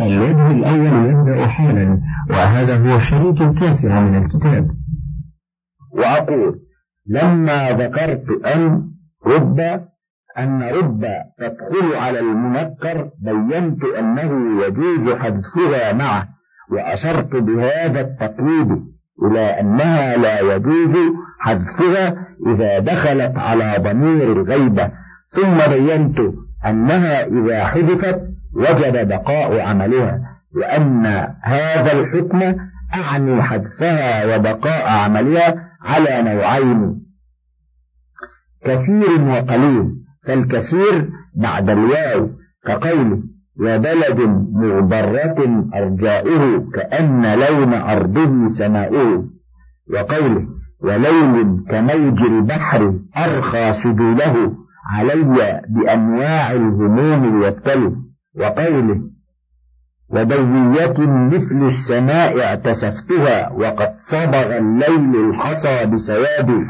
الوجه الأول يبدأ حالا وهذا هو الشريط التاسع من الكتاب. وأقول لما ذكرت أن رب أن رب تدخل على المنكر بينت أنه يجوز حذفها معه وأشرت بهذا التقليد إلى أنها لا يجوز حذفها إذا دخلت على ضمير الغيبة ثم بينت أنها إذا حذفت وجب بقاء عملها وأن هذا الحكم أعني حذفها وبقاء عملها على نوعين كثير وقليل فالكثير بعد الواو كقوله وبلد مغبرة أرجاؤه كأن لون أرضه سماؤه وقوله وليل كموج البحر أرخى سدوله علي بأنواع الهموم والتل وقوله ودوية مثل السماء اعتسفتها وقد صبغ الليل الحصى بسواده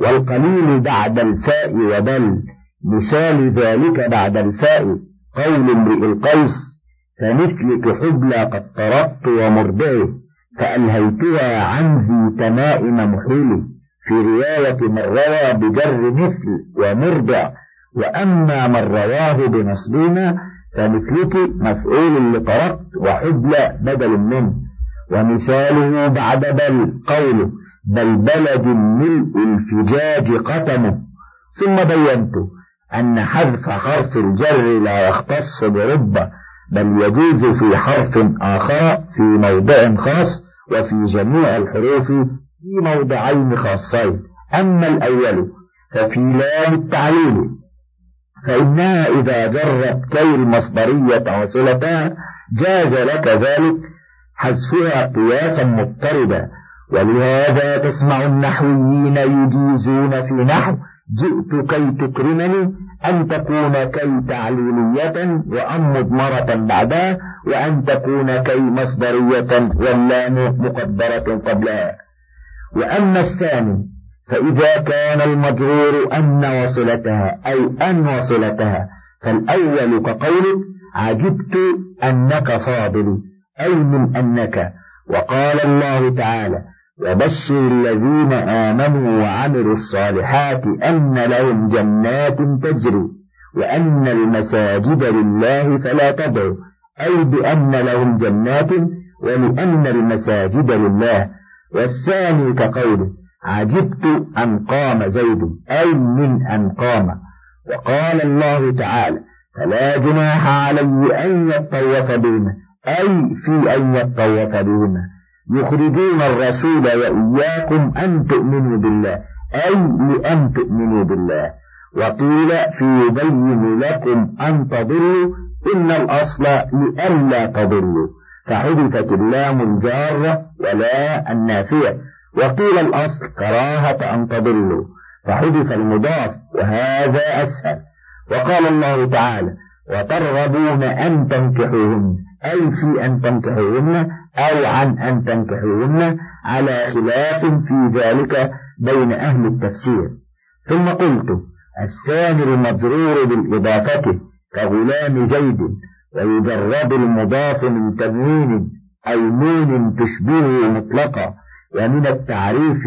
والقليل بعد الفاء وبل مثال ذلك بعد الفاء قول امرئ القيس فمثلك حبلى قد طرقت ومرضعه فألهيتها عن ذي تمائم محيلي في رواية من روى بجر مثل ومرضع وأما من رواه بنصبنا فمثلك مفعول لطرقت وحبلى بدل منه ومثاله بعد بل قوله بل بلد ملء الفجاج قتمه. ثم بينت أن حذف حرف الجر لا يختص برب بل يجوز في حرف آخر في موضع خاص وفي جميع الحروف في موضعين خاصين. أما الأول ففي لام التعليل. فإنها إذا جرت كي المصدرية وصلتها جاز لك ذلك حذفها قياسا مضطردا ولهذا تسمع النحويين يجيزون في نحو جئت كي تكرمني أن تكون كي تعليلية وأن مضمرة بعدها وأن تكون كي مصدرية واللام مقدرة قبلها وأما الثاني فإذا كان المجرور أن وصلتها أي أن وصلتها فالأول كقولك عجبت أنك فاضل أي من أنك. وقال الله تعالى وبشر الذين آمنوا وعملوا الصالحات أن لهم جنات تجري وأن المساجد لله فلا تدعوا أي بأن لهم جنات ولأن المساجد لله. والثاني كقوله عجبت أن قام زيد أي من أن قام. وقال الله تعالى فلا جناح علي أن يطوف بهن أي في أن يطوف بهن يخرجون الرسول وإياكم أن تؤمنوا بالله أي لأن تؤمنوا بالله. وقيل في يبين لكم أن تضلوا إن الأصل لئلا تضلوا. فحذفت اللام الجارة ولا النافية. وقيل الأصل كراهة أن تضلوا فحذف المضاف وهذا أسهل. وقال الله تعالى وترغبون أن تنكحوهن أي في أن تنكحوهن أو عن أن تنكحوهن على خلاف في ذلك بين أهل التفسير. ثم قلت الثاني المجرور بالإضافة كغلام زيد ويجرد المضاف من تنوين أي نون تشبهه مطلقا ومن التعريف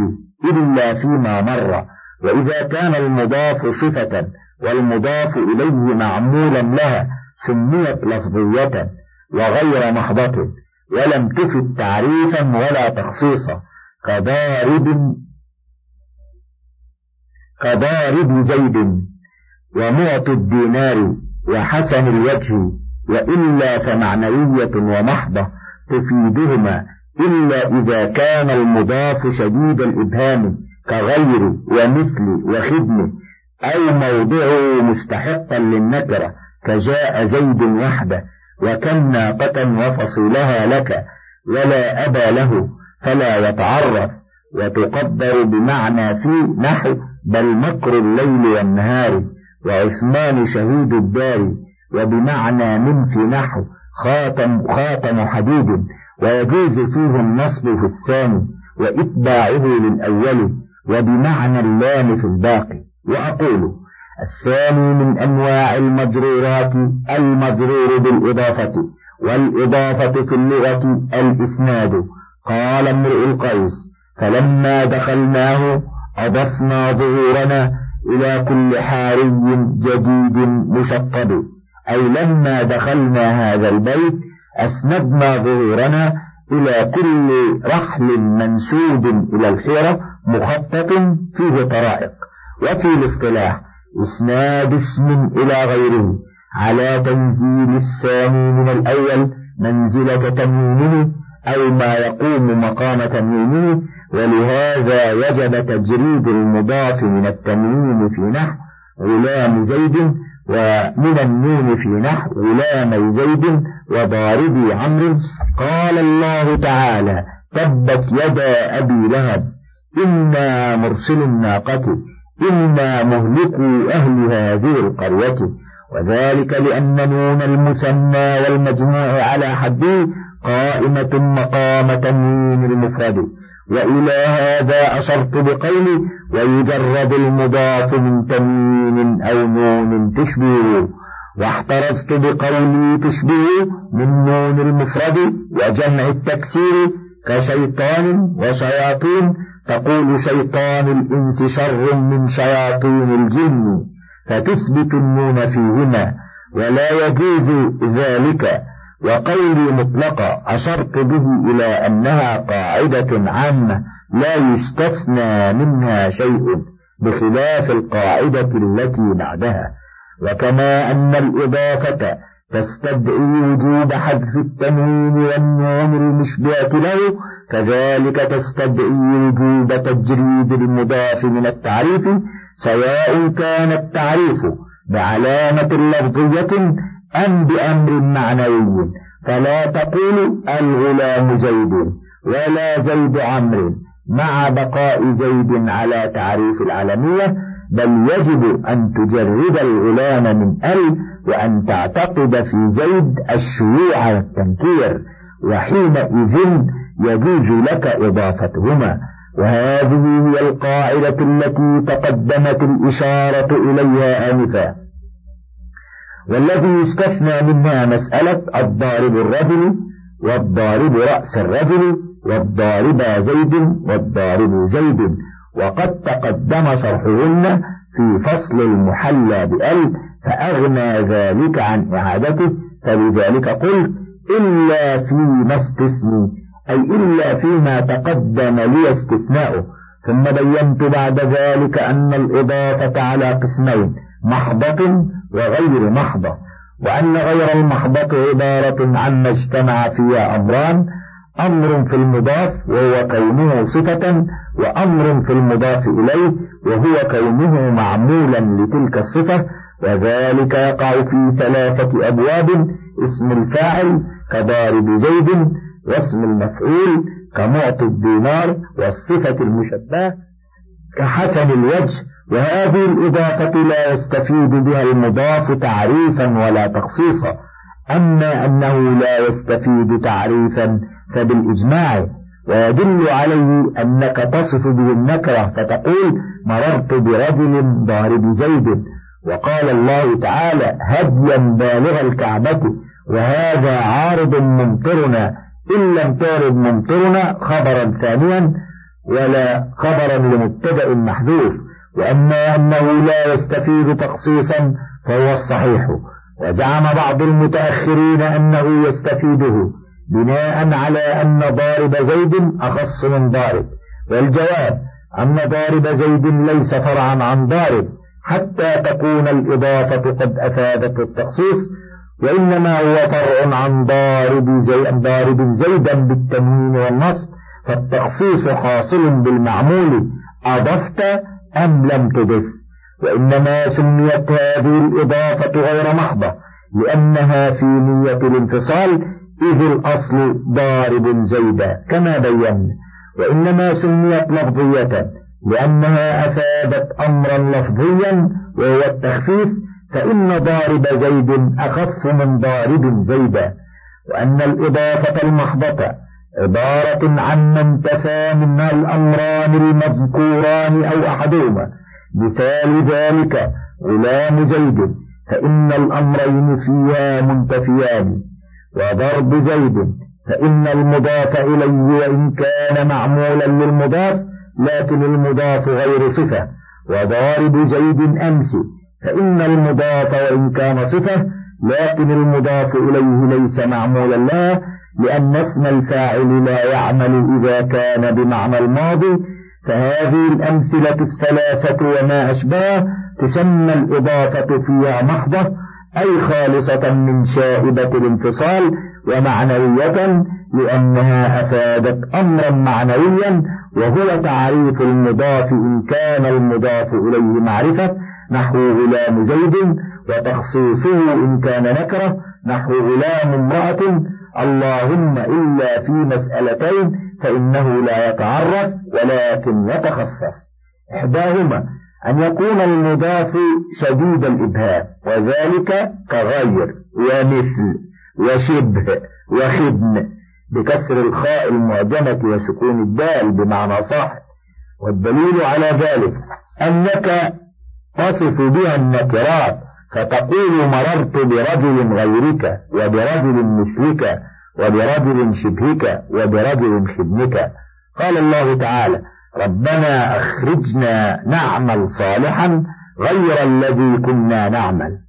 إلا فيما مر وإذا كان المضاف صفة والمضاف إليه معمولا لها سميت لفظية وغير محضة ولم تفد تعريفا ولا تخصيصا كضارب كضارب زيد ومعطي الدينار وحسن الوجه وإلا فمعنوية ومحضة تفيدهما إلا إذا كان المضاف شديد الإبهام كغير ومثل وخدم أو موضعه مستحقا للنكرة كجاء زيد وحده وكم ناقة وفصيلها لك ولا أبا له فلا يتعرف وتقدر بمعنى في نحو بل مكر الليل والنهار وعثمان شهيد الدار وبمعنى من في نحو خاتم خاتم حديد. ويجوز فيه النصب في الثاني وإتباعه للأول وبمعنى اللام في الباقي. وأقول الثاني من أنواع المجرورات المجرور بالإضافة والإضافة في اللغة الإسناد. قال امرؤ القيس فلما دخلناه أضفنا ظهورنا إلى كل حاري جديد مشطب أي لما دخلنا هذا البيت أسندنا ظهورنا إلى كل رحل منسوب إلى الحيرة مخطط فيه طرائق. وفي الاصطلاح إسناد اسم إلى غيره على تنزيل الثاني من الأول منزلة تنوينه أو ما يقوم مقام تنوينه ولهذا وجب تجريد المضاف من التنوين في نحو غلام زيد ومن النون في نحو غلام زيد وضاربي عمرو قال الله تعالى تبت يدا أبي لهب إنا مرسل الناقة إنا مهلكوا أهل هذه القرية. وذلك لأن نون المثنى والمجموع على حده قائمة مقام تنوين المفرد. وإلى هذا أشرت بقولي ويجرد المضاف من تنوين أو نون تشبه. واحترزت بقولي تشبه من نون المفرد وجمع التكسير كشيطان وشياطين تقول شيطان الإنس شر من شياطين الجن فتثبت النون فيهما ولا يجوز ذلك وقولي مطلقة أشرت به إلى أنها قاعدة عامة لا يستثنى منها شيء بخلاف القاعدة التي بعدها وكما أن الإضافة تستدعي وجوب حذف التنوين والنون المشبهة له كذلك تستدعي وجوب تجريد المضاف من التعريف سواء كان التعريف بعلامة لفظية أم بأمر معنوي. فلا تقول الغلام زيد ولا زيد عمرو مع بقاء زيد على تعريف العالمية بل يجب أن تجرد الغلام من أل وأن تعتقد في زيد الشيوع والتنكير وحينئذ يجوز لك إضافتهما. وهذه هي القاعدة التي تقدمت الإشارة إليها آنفا. والذي يستثنى منها مسألة الضارب الرجل والضارب رأس الرجل والضارب زيد والضارب زيد وقد تقدم شرحهن في فصل المحلى بأل فأغنى ذلك عن إعادته فلذلك قلت إلا فيما استثني أي إلا فيما تقدم لي استثناؤه. ثم بينت بعد ذلك أن الإضافة على قسمين محضة وغير محضة وأن غير المحضة عبارة عما اجتمع فيها أمران أمر في المضاف وهو كونه صفة وأمر في المضاف إليه وهو كونه معمولا لتلك الصفة وذلك يقع في ثلاثة أبواب اسم الفاعل كضارب زيد واسم المفعول كمعطي الدينار والصفة المشبهة كحسن الوجه وهذه الإضافة لا يستفيد بها المضاف تعريفا ولا تخصيصا. أما أنه لا يستفيد تعريفا فبالإجماع ويدل عليه أنك تصف به النكرة فتقول مررت برجل ضارب زيد. وقال الله تعالى هديا بالغ الكعبة وهذا عارض ممطرنا. إن لم تعرض ممطرنا خبرا ثانيا ولا خبرا لمبتدأ محذوف. وأما أنه لا يستفيد تخصيصا فهو الصحيح. وزعم بعض المتأخرين أنه يستفيده. بناء على أن ضارب زيد أخص من ضارب. والجواب أن ضارب زيد ليس فرعا عن ضارب حتى تكون الإضافة قد أفادت التخصيص وإنما هو فرع عن ضارب, زي ضارب زيدا بالتنوين والنصب. فالتخصيص حاصل بالمعمول أضفت أم لم تضف. وإنما سميت هذه الإضافة غير محضة لأنها في نية الانفصال إذ الأصل ضارب زيدا كما بينا وإنما سميت لفظية لأنها أفادت أمرا لفظيا وهو التخفيف فإن ضارب زيد أخف من ضارب زيدا وأن الإضافة المحضة عبارة عن من تفى من الأمران المذكوران أو أحدهما. مثال ذلك غلام زيد فإن الأمرين فيها منتفيان. وضرب زيد فإن المضاف إليه وإن كان معمولا للمضاف لكن المضاف غير صفة. وضارب زيد أمس فإن المضاف وإن كان صفة لكن المضاف إليه ليس معمولا له لأن اسم الفاعل لا يعمل إذا كان بمعنى الماضي. فهذه الأمثلة الثلاثة وما أشباه تسمى الإضافة فيها محضة أي خالصة من شائبة الانفصال ومعنوية لأنها أفادت أمرا معنويا وهو تعريف المضاف إن كان المضاف إليه معرفة نحو غلام زيد وتخصيصه إن كان نكرة نحو غلام امرأة. اللهم إلا في مسألتين فإنه لا يتعرف ولكن يتخصص. إحداهما أن يكون المضاف شديد الإبهام وذلك كغير ومثل وشبه وخدم بكسر الخاء المعجمة وسكون الدال بمعنى صاحب والدليل على ذلك أنك تصف بها النكرات فتقول مررت برجل غيرك وبرجل مثلك وبرجل شبهك وبرجل خدمك. قال الله تعالى ربنا أخرجنا نعمل صالحا غير الذي كنا نعمل.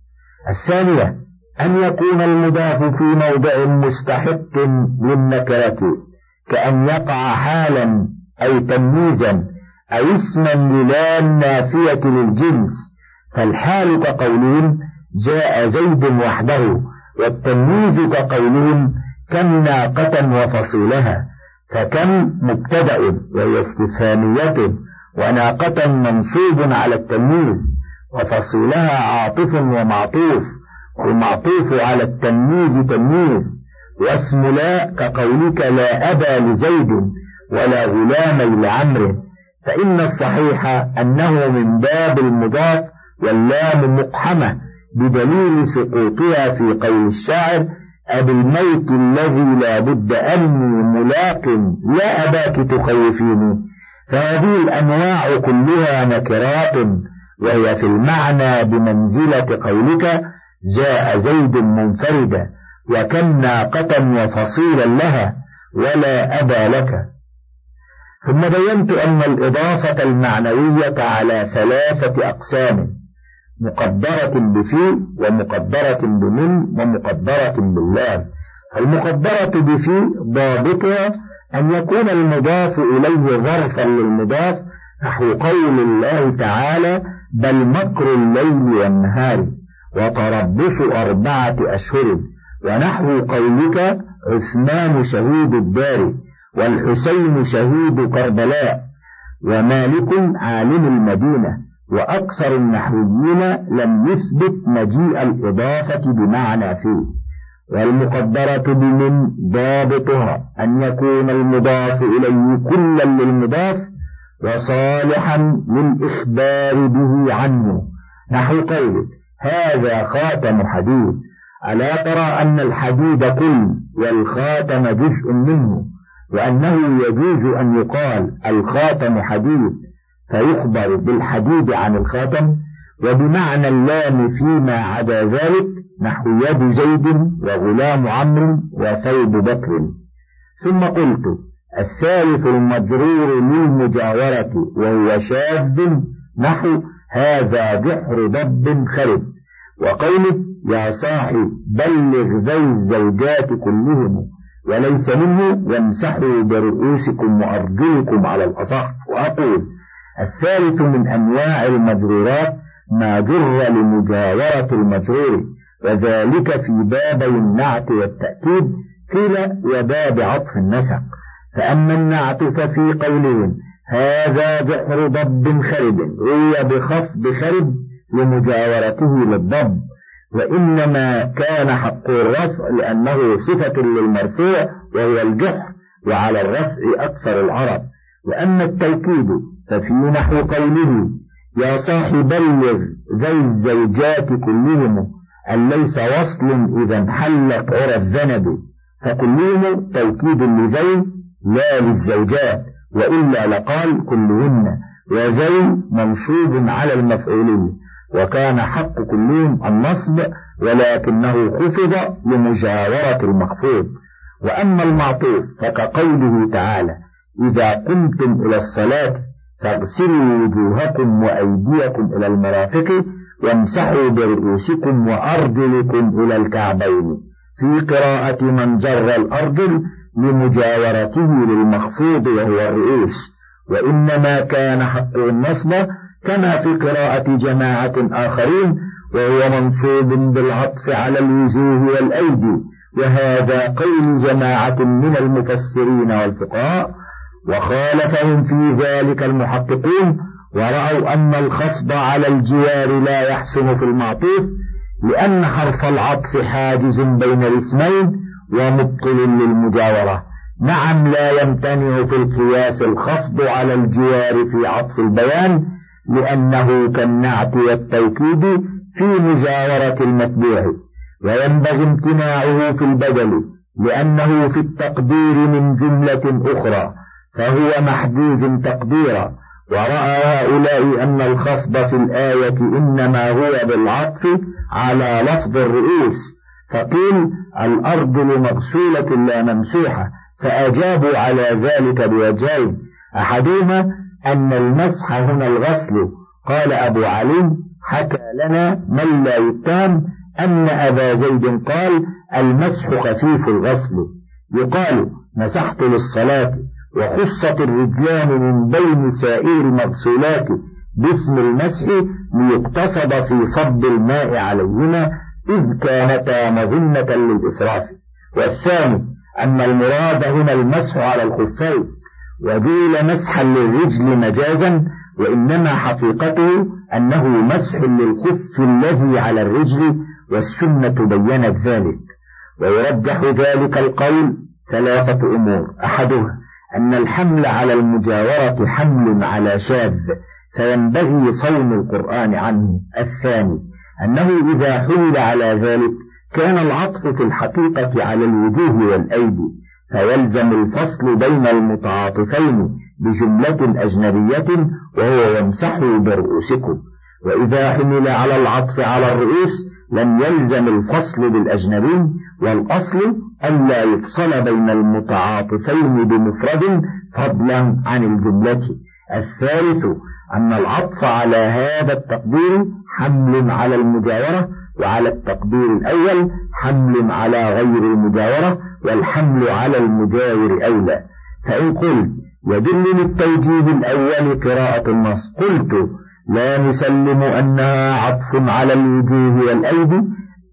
الثانية أن يكون المضاف في موضع مستحق للنكرة كأن يقع حالا أي تمييزا أو اسما للام نافية للجنس. فالحال كقولهم جاء زيد وحده والتمييز كقولهم كم ناقة وفصيلها. فكم مبتدأ وهي استفهامية وناقة منصوب على التمييز وفصيلها عاطف ومعطوف والمعطوف على التمييز تمييز واسم لا كقولك لا أبا لزيد ولا غلامي لعمر فإن الصحيح أنه من باب المضاف واللام مقحمة بدليل سقوطها في قول الشاعر أبي الميت الذي لا بد أني ملاق لا أباك تخوفيني. فهذه الأنواع كلها نكرات وهي في المعنى بمنزلة قولك جاء زيد منفردا وكم ناقة وفصيلا لها ولا أبا لك. ثم بينت أن الإضافة المعنوية على ثلاثة أقسام. مقدرة بفي ومقدرة بمن ومقدرة باللام المقدرة بفي ضابطها أن يكون المضاف إليه ظرفا للمضاف نحو قول الله تعالى بل مكر الليل والنهار وتربص أربعة أشهر ونحو قولك عثمان شهيد الدار والحسين شهيد كربلاء ومالك عالم المدينة وأكثر النحويين لم يثبت مجيء الإضافة بمعنى فيه والمقدرة بمن ضابطها أن يكون المضاف إليه كلا للمضاف وصالحا للإخبار به عنه. نحو قوله هذا خاتم حديد. ألا ترى أن الحديد كل والخاتم جزء منه وأنه يجوز أن يقال الخاتم حديد فيخبر بالحديد عن الخاتم وبمعنى اللام فيما عدا ذلك نحو يد زيد وغلام عمرو وثوب بكر. ثم قلت الثالث المجرور للمجاورة وهو شاذ نحو هذا جحر ضب خرب. وقوله يا صاحي بلغ ذوي الزوجات كلهم وليس منه وامسحوا برؤوسكم وأرجلكم على الأصح. وأقول الثالث من أنواع المجرورات ما جر لمجاورة المجرور وذلك في بابي النعت والتأكيد قيل وباب عطف النسق. فأما النعت ففي قولهم هذا جحر ضب خرب روي بخفض خرب لمجاورته للضب. وإنما كان حق الرفع لأنه صفة للمرفوع وهو الجحر وعلى الرفع أكثر العرب. وأما التوكيد ففي نحو قوله يا صاحب بلغ ذوي الزوجات كلهم أن ليس وصل إذا انحلت عرى الذنب. فكلهم توكيد لذوي لا للزوجات وإلا لقال كلهن. وذوي منصوب على المفعولين وكان حق كلهم النصب ولكنه خفض لمجاورة المخفوض. وأما المعطوف فكقوله تعالى إذا قمتم إلى الصلاة فاغسلوا وجوهكم وأيديكم إلى المرافق وامسحوا برؤوسكم وأرجلكم إلى الكعبين في قراءة من جر الأرجل لمجاورته للمخفوض وهو الرؤوس. وإنما كان حق النصب كما في قراءة جماعة آخرين وهو منصوب بالعطف على الوجوه والأيدي. وهذا قول جماعة من المفسرين والفقهاء وخالفهم في ذلك المحققون ورأوا أن الخفض على الجوار لا يحسن في المعطوف لأن حرف العطف حاجز بين الاسمين ومبطل للمجاورة. نعم لا يمتنع في القياس الخفض على الجوار في عطف البيان لأنه كالنعت والتوكيد في مجاورة المتبوع. وينبغي امتناعه في البدل لأنه في التقدير من جملة أخرى. فهو محدود تقديرا. ورأى هؤلاء أن الخفض في الآية إنما هو بالعطف على لفظ الرؤوس. فقيل الأرض مغسولة لا ممسوحة. فأجابوا على ذلك بوجهين. أحدهما أن المسح هنا الغسل. قال أبو علي حكى لنا من لا يتام أن أبا زيد قال المسح خفيف الغسل. يقال مسحت للصلاة. وخصت الرجلان من بين سائر المغسولات باسم المسح ليقتصد في صب الماء عليهما إذ كانتا مظنة للإسراف. والثاني أن المراد هنا المسح على الخفين وجيل مسحا للرجل مجازا وإنما حقيقته أنه مسح للخف الذي على الرجل والسنة بينت ذلك. ويرجح ذلك القول ثلاثة أمور. أحدها أن الحمل على المجاورة حمل على شاذ فينبغي صوم القرآن عنه. الثاني أنه إذا حمل على ذلك كان العطف في الحقيقة على الوجوه والأيدي فيلزم الفصل بين المتعاطفين بجملة أجنبية وهو يمسحوا برؤوسكم. وإذا حمل على العطف على الرؤوس لم يلزم الفصل بالأجنبي والأصل ألا يفصل بين المتعاطفين بمفرد فضلا عن الجملة. الثالث أن العطف على هذا التقدير حمل على المجاورة وعلى التقدير الأول حمل على غير المجاورة والحمل على المجاور أولى. فإن قلت يدل للتوجيه الأول قراءة النص. قلت لا نسلم أنها عطف على الوجوه والأيدي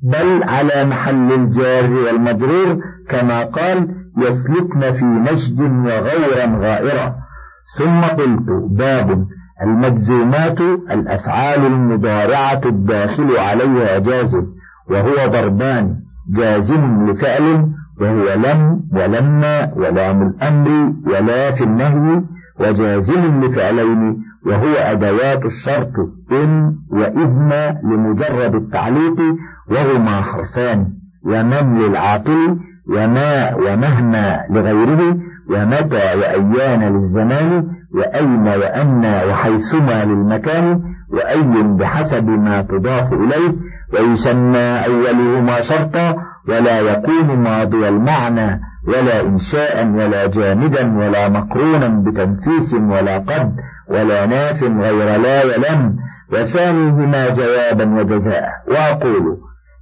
بل على محل الجار والمجرور كما قال يسلكن في نجد وغورا غائرا. ثم قلت باب المجزومات الأفعال المضارعة الداخل عليها جازم وهو ضربان جازم لفعل وهو لم ولما ولام الأمر ولا في النهي وجازم لفعلين وهو أدوات الشرط إن وإذن لمجرد التعليق وهما حرفان ومن للعاقل وما ومهما لغيره ومتى وأيان للزمان وأين وأن وحيثما للمكان وأي بحسب ما تضاف إليه ويسمى أولهما شرطا ولا يكون ماضي المعنى ولا إنشاء ولا جامدا ولا مقرونا بتنفيس ولا قد ولا ناف غير لا ولم وثانيهما جوابا وجزاء. وأقول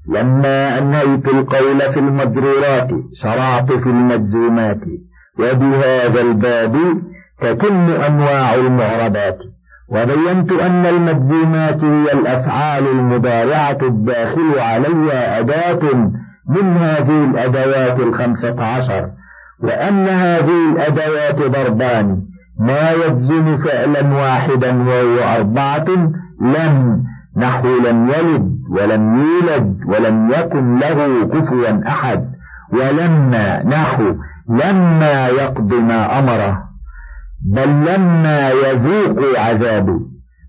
لما أنهيت القول في المجرورات شرعت في المجزومات وبهذا الباب تتم أنواع المعربات. وبينت أن المجزومات هي الأفعال المضارعة الداخل عليها أداة من هذه الأدوات الخمسة عشر وأن هذه الأدوات ضربان ما يجزم فعلا واحدا وهو أربعة لم نحو لم يلد ولم يولد ولم يكن له كفوا أحد ولما نحو لما يقض ما أمره بل لما يذوق عذابه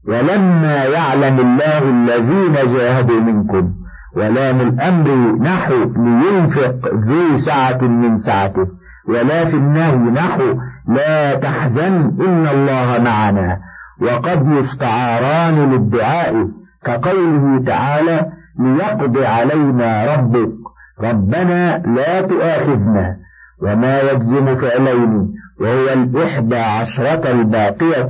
ولما يعلم الله الذين جاهدوا منكم. ولام الأمر نحو لينفق ذو سعة من سعته. ولا في النهي نحو لا تحزن إن الله معنا. وقد يستعاران للدعاء كقوله تعالى ليقضي علينا ربك. ربنا لا تؤاخذنا وما يجزم فعلين وهو الإحدى عشرة الباقية.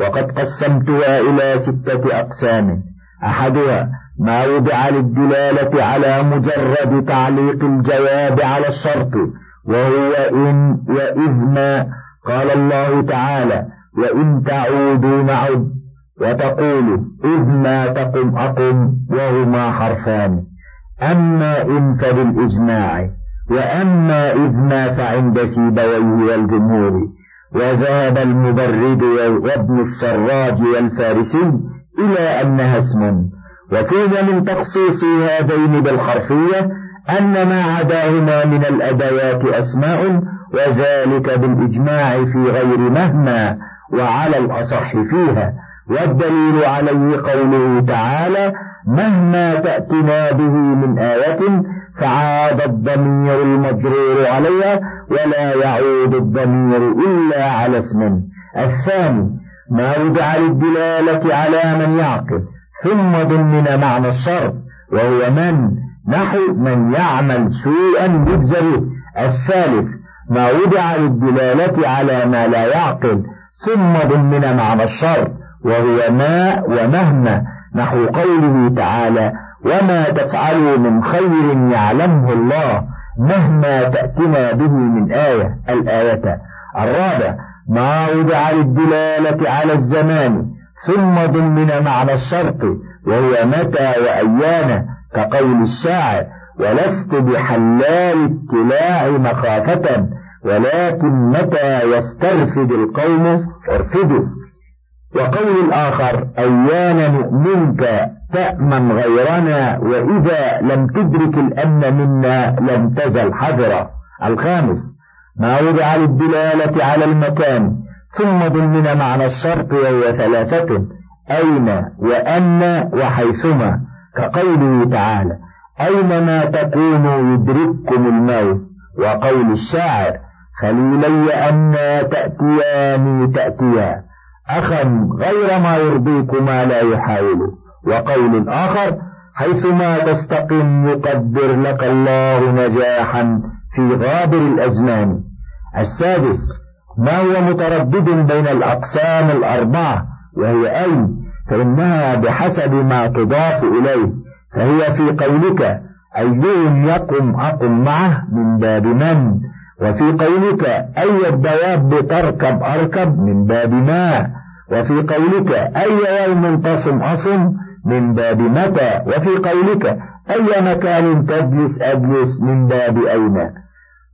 وقد قسمتها إلى ستة أقسام. أحدها ما وضع للدلالة على مجرد تعليق الجواب على الشرط. وهو إن وإذ ما قال الله تعالى وإن تعودوا نعد وتقول إذ ما تقم أقم وهما حرفان. أما إن فبالإجماع وأما إذ ما فعند سيبويه والجمهور. وذهب المبرد وابن السراج والفارسي إلى أنها اسم وفيه من تخصيص هذين بالحرفية أن ما عداهما من الأدوات أسماء وذلك بالإجماع في غير مهما وعلى الأصح فيها. والدليل عليه قوله تعالى مهما تأتنا به من آية فعاد الضمير المجرور عليها ولا يعود الضمير إلا على اسم. الثاني ما وضع للدلالة على من يعقل ثم ضمن معنى الشرط وهو من؟ نحو من يعمل سوءا يجزى الثالث ما وضع للدلالة على ما لا يعقل ثم ضمن معنى الشرط وهو ما ومهما. نحو قوله تعالى وما تفعلوا من خير يعلمه الله مهما تأتنا به من آية. الآية الرابع ما وضع للدلالة على الزمان ثم ضمن معنى الشرط وهو متى وأيان كقول الشاعر ولست بحلال ابتلاع مخافة ولكن متى يسترفد القوم؟ ارفدوا وقول الآخر أيان نؤمنك تأمن غيرنا وإذا لم تدرك الأمن منا لم تزل حذرا. الخامس ما وضع للدلالة على المكان ثم ضمن معنى الشرط وهو ثلاثة أين وأن وحيثما. كقوله تعالى أينما تكونوا يدرككم الموت؟ وقول الشاعر خليلي أنا تأتياني تأتيا. أخا غير ما يرضيكما لا يحاول. وقول آخر حيثما تستقم يقدر لك الله نجاحا في غابر الأزمان. السادس ما هو متردد بين الأقسام الأربعة وهي أي؟ فإنها بحسب ما تضاف إليه. فهي في قولك أيهم يقم أقم معه من باب من؟ وفي قولك أي الدواب تركب أركب من باب ما؟ وفي قولك أي يوم تصم أصم من باب متى؟ وفي قولك أي مكان تجلس أجلس من باب أين؟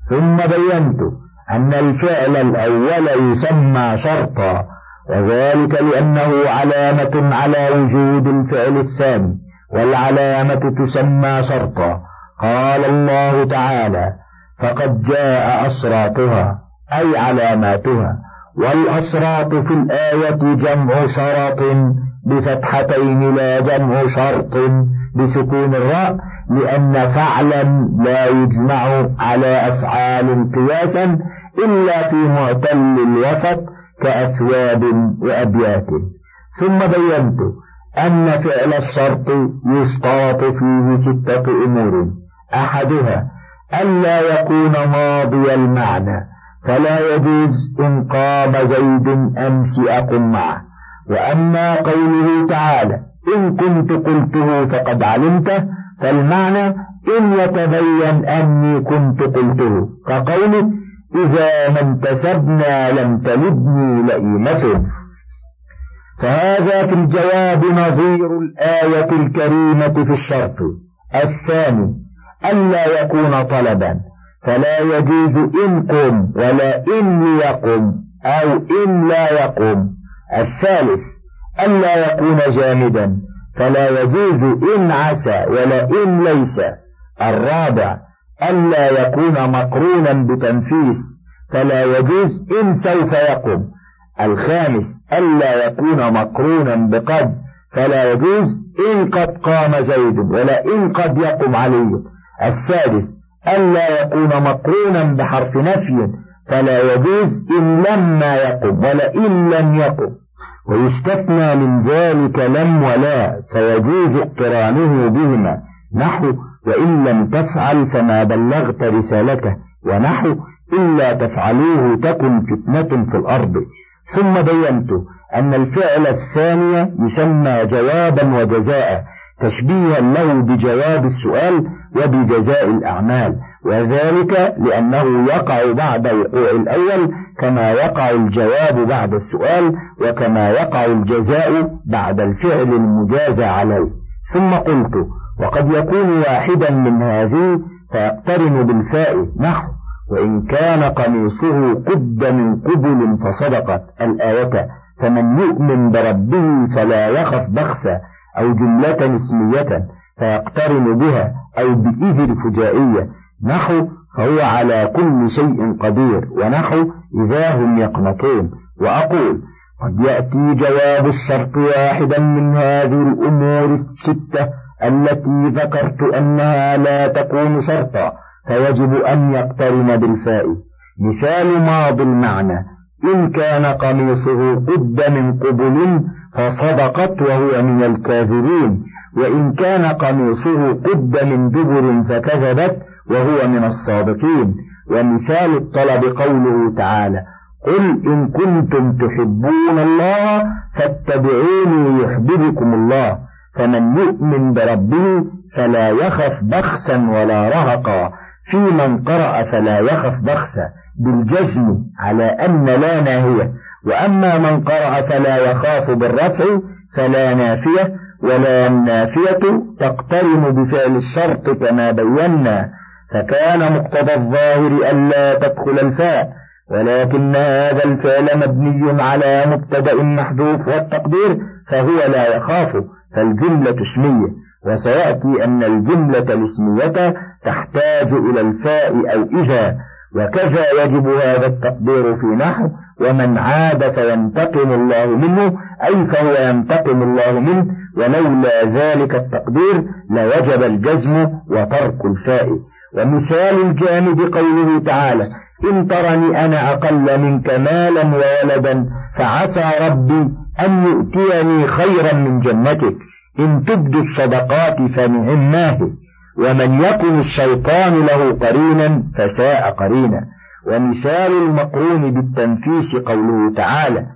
ثم بينت. أن الفعل الأول يسمى شرطا وذلك لأنه علامة على وجود الفعل الثاني والعلامة تسمى شرطا. قال الله تعالى فقد جاء أشراطها أي علاماتها والأشراط في الآية جمع شرط بفتحتين لا جمع شرط بسكون الراء لأن فعلا لا يجمع على أفعال قياسا إلا في معتل الوسط كأثواب وأبيات. ثم بينت أن فعل الشرط يشترط فيه ستة أمور. أحدها ألا يكون ماضي المعنى فلا يجوز إن قام زيد أمس أقم معه. وأما قوله تعالى إن كنت قلته فقد علمته فالمعنى إن يتبين أني كنت قلته. كقوله إذا ما انتسبنا لم تلدني لئيمته فهذا في الجواب نظير الآية الكريمة في الشرط. الثاني ألا يكون طلبا. فلا يجوز إن قم ولا إن يقم أو إن لا يقم. الثالث ألا يكون جامدا فلا يجوز إن عسى ولا إن ليس. الرابع ألا يكون مقرونا بتنفيس فلا يجوز إن سوف يقم الخامس ألا يكون مقرونا بقد فلا يجوز إن قد قام زيد ولا إن قد يقم علي. السادس ألا يكون مقرونا بحرف نفي فلا يجوز إن لما يقم ولا إن لم يقم. ويستثنى من ذلك لم ولا فيجوز اقترانه بهما. نحو وإن لم تفعل فما بلغت رسالته ونحو إلا تفعلوه تكن فتنة في الأرض. ثم بينت أن الفعل الثاني يسمى جوابا وجزاء تشبيها له بجواب السؤال وبجزاء الأعمال. وذلك لأنه يقع بعد وقوع الأول كما يقع الجواب بعد السؤال وكما يقع الجزاء بعد الفعل المجازى عليه. ثم قلت وقد يكون واحدا من هذه فيقترن بالفاء نحو وإن كان قميصه قد من قبل فصدقت الآية فمن يؤمن بربه فلا يخف بخسا أو جملة اسمية فيقترن بها أو بإذ الفجائية نحو فهو على كل شيء قدير. ونحو إذا هم يقنطون. وأقول قد يأتي جواب الشرط واحدا من هذه الأمور الستة. التي ذكرت أنها لا تكون شرطا فيجب أن يقترن بالفاء. مثال ماضي المعنى. إن كان قميصه قد من قبل فصدقت وهو من الكاذبين. وإن كان قميصه قد من دبر فكذبت وهو من الصادقين. ومثال الطلب قوله تعالى قل إن كنتم تحبون الله فاتبعوني يحببكم الله. فمن يؤمن بربه فلا يخف بخسا ولا رهقا. في من قرأ فلا يخف بخسا. بالجزم على أن لا ناهية. وأما من قرأ فلا يخاف بالرفع فلا نافية. ولا النافية تقترن بفعل الشرط كما بينا. فكان مقتضى الظاهر ألا تدخل الفاء. ولكن هذا الفعل مبني على مبتدأ محذوف والتقدير. فهو لا يخاف فالجملة اسمية. وسيأتي أن الجملة الاسمية تحتاج إلى الفاء أو إذا. وكذا يجب هذا التقدير في نحو. ومن عاد فينتقم الله منه أي فهو ينتقم الله منه. ولولا ذلك التقدير لوجب الجزم وترك الفاء. ومثال الجانب قوله تعالى إن ترني أنا أقل منك مالا وولدا فعسى ربي أن يؤتيني خيرا من جنتك. إن تبدوا الصدقات فنعماه. ومن يكن الشيطان له قرينا فساء قرينا. ومثال المقرون بالتنفيس قوله تعالى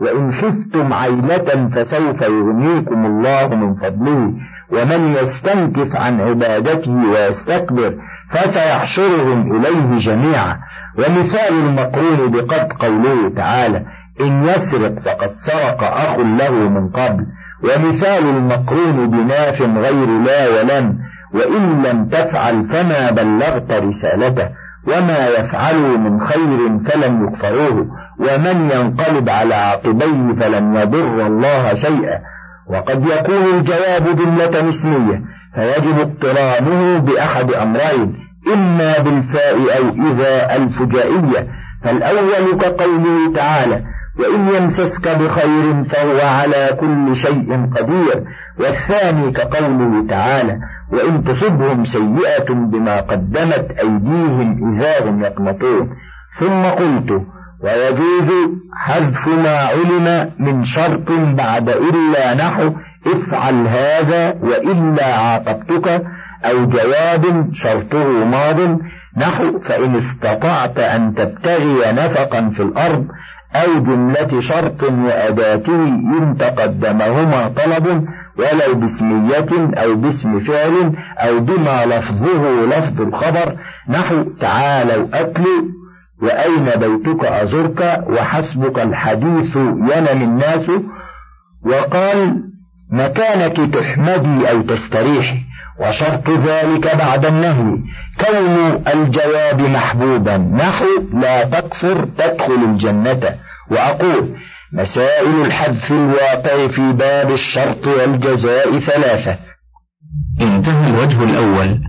وإن خفتم عيلة فسوف يغنيكم الله من فضله. ومن يستنكف عن عبادته ويستكبر فسيحشرهم إليه جميعا. ومثال المقرون بقد قوله تعالى إن يسرق فقد سرق أخ له من قبل ومثال المقرون بناف غير لا ولم وإن لم تفعل فما بلغت رسالته وما يفعلوا من خير فلن يكفروه ومن ينقلب على عقبيه فلن يضر الله شيئا. وقد يكون الجواب جملة اسمية فيجب اقترانه بأحد أمرين إما بالفاء أو إذا الفجائية. فالأول كقوله تعالى وإن يمسسك بخير فهو على كل شيء قدير والثاني كقوله تعالى وإن تصبهم سيئة بما قدمت أيديهم إذا هم يقنطون. ثم قلت ويجوز حذف ما علم من شرط بعد إلا نحو افعل هذا وإلا عاقبتك أو جواب شرطه ماض نحو فإن استطعت أن تبتغي نفقا في الأرض أو جملة شرط وأداته إن تقدمهما طلب ولو باسمية أو باسم فعل أو بما لفظه لفظ الخبر. نحو تعالوا أكلوا وأين بيتك أزرك وحسبك الحديث ينم الناس. وقال مكانك تحمدي أو تستريحي وشرط ذلك بعد النهي. كون الجواب محبوبا. نحو لا تكفر تدخل الجنة. وأقول مسائل الحذف الواقع في باب الشرط والجزاء ثلاثة. انتهى الوجه الأول.